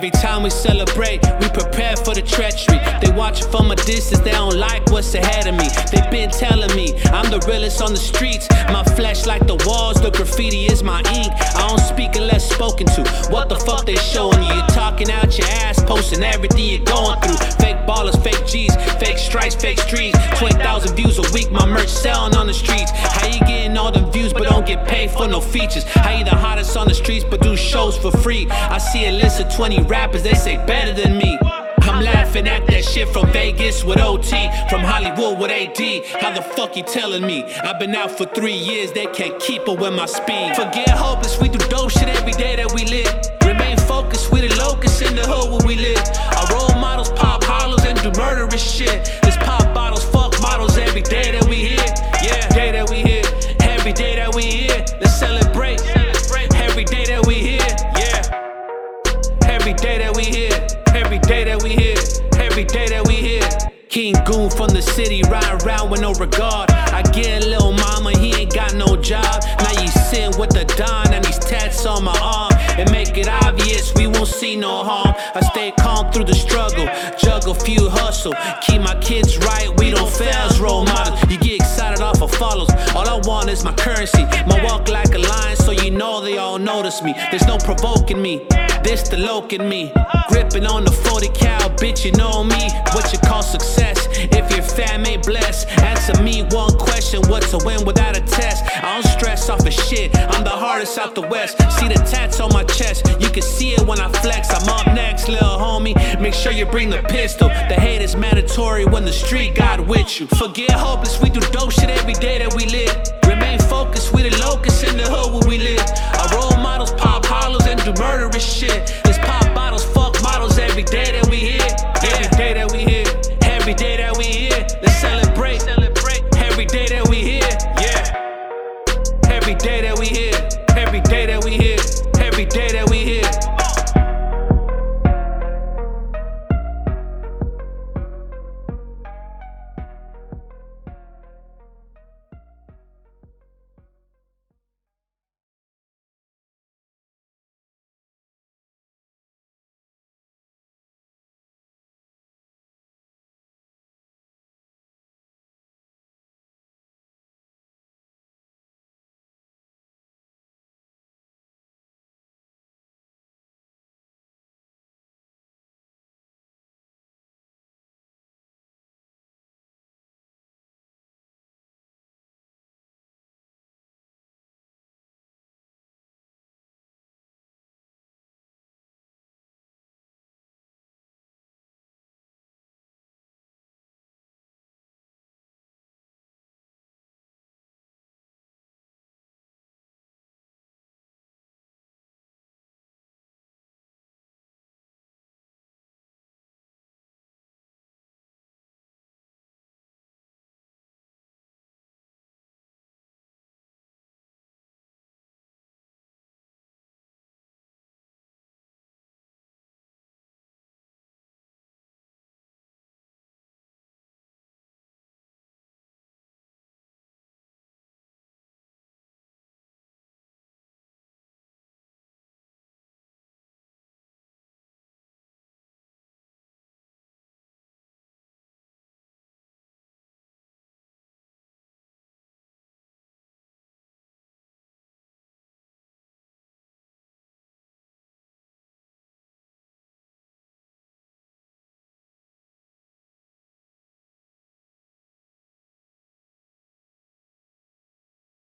Every time we celebrate, we prepare for the treachery. They watching from a distance, they don't like what's ahead of me. They've been telling me I'm the realest on the streets. My flesh like the walls, the graffiti is my ink. I don't speak unless spoken to. What the fuck they showing you? You're talking out posting everything you're going through. Fake ballers, fake G's, fake strikes, fake streets. 20,000 views a week, my merch selling on the streets. How you getting all them views but don't get paid for no features? How you the hottest on the streets but do shows for free? I see a list of 20 rappers, they say better than me. I'm laughing at that shit from Vegas with OT, from Hollywood with AD. How the fuck you telling me? I've been out for three years, they can't keep up with my speed. Forget hopeless, we do dope shit every day that we live. Remain focused, we the locusts in the hood we live. Our role models pop hollows and do murderous shit. This pop bottles, fuck models every day that we here. Yeah, day that we here. Every day that we here, let's celebrate. Every day that we here, yeah. Every day that we here, every day that we here, every day that we here. King Goon from the city, riding around with no regard. I get a little mama, he ain't got no job. Now you sitting with the Don and these tats on my arm. And make it obvious we won't see no harm. I stay calm through the struggle, juggle few hustle. Keep my kids right, we don't fail as role models. You get excited off of follows. All I want is my currency. My walk like a lion, so you know they all notice me. There's no provoking me. This the loke in me. Gripping on the 40 cal, bitch, you know me. What you call success? If your fam ain't blessed, answer me one question what's a win without a test? I don't stress off of shit, I'm the hardest out the west. See the tats on my chest, you can see it when I flex. I'm up next, little homie. Make sure you bring the pistol. The hate is mandatory when the street got with you. Forget hopeless, we do dope shit every day that we live. Remain focused, we the locusts in the hood where we live. Our role models pop hollows and do murderous shit. This pop bottles, fuck models every day that we here. Every day that we here. Every day that we here. Let's celebrate. Every day that we here. Day that we here. Every day that we here. Every day that